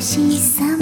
しさ